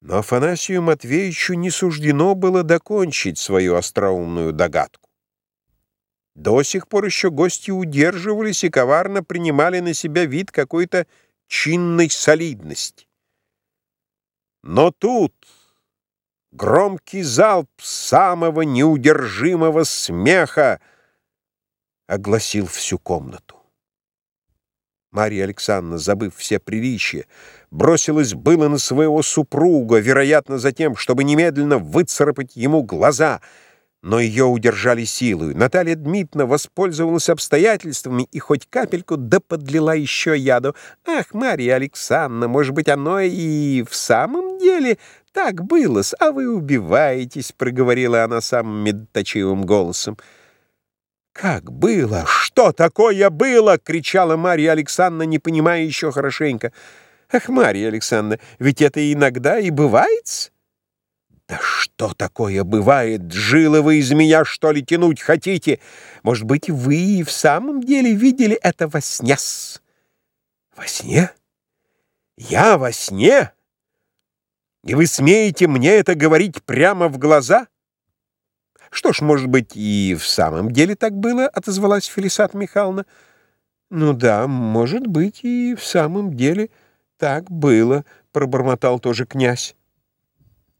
Но Афанасию Матвеевичу не суждено было докончить свою остроумную догадку. До сих пор еще гости удерживались и коварно принимали на себя вид какой-то чинной солидности. Но тут громкий залп самого неудержимого смеха огласил всю комнату. Марья Александровна, забыв все приличия, бросилась было на своего супруга, вероятно, за тем, чтобы немедленно выцарапать ему глаза, но ее удержали силою. Наталья Дмитриевна воспользовалась обстоятельствами и хоть капельку да подлила еще яду. «Ах, Марья Александровна, может быть, оно и в самом деле так было а вы убиваетесь», — проговорила она самым медоточивым голосом. «Как было? Что такое было?» — кричала Марья Александровна, не понимая еще хорошенько. «Ах, Марья Александровна, ведь это иногда и бывает?» «Да что такое бывает? Жилы вы из меня, что ли, тянуть хотите? Может быть, вы и в самом деле видели это во сне -с? «Во сне? Я во сне? И вы смеете мне это говорить прямо в глаза?» «Что ж, может быть, и в самом деле так было?» — отозвалась Фелисат Михайловна. «Ну да, может быть, и в самом деле так было», — пробормотал тоже князь.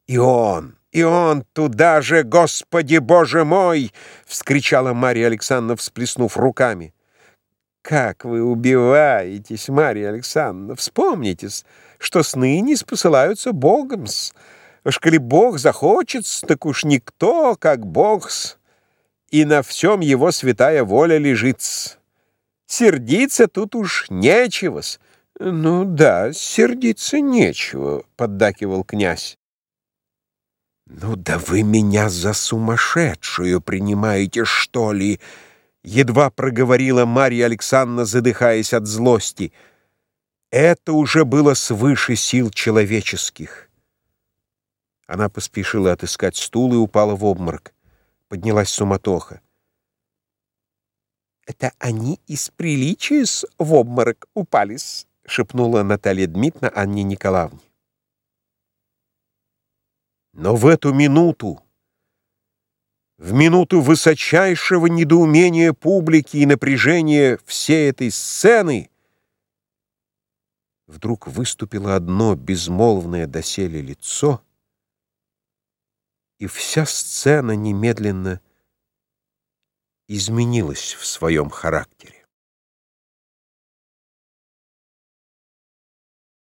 «И он, и он туда же, Господи Боже мой!» — вскричала Марья Александровна, всплеснув руками. «Как вы убиваетесь, Марья Александровна! Вспомните, что сны не спосылаются Богом-с!» Уж коли Бог захочет, так уж никто, как Бог, и на всем его святая воля лежит. Сердиться тут уж нечего -с. Ну да, сердиться нечего, поддакивал князь. Ну да вы меня за сумасшедшую принимаете, что ли? Едва проговорила Марья Александровна, задыхаясь от злости. Это уже было свыше сил человеческих. Она поспешила отыскать стул и упала в обморок. Поднялась суматоха. «Это они из приличия с в обморок упались», — шепнула Наталья Дмитриевна Анне Николаевне. Но в эту минуту, в минуту высочайшего недоумения публики и напряжения всей этой сцены, вдруг выступило одно безмолвное доселе лицо — и вся сцена немедленно изменилась в своем характере.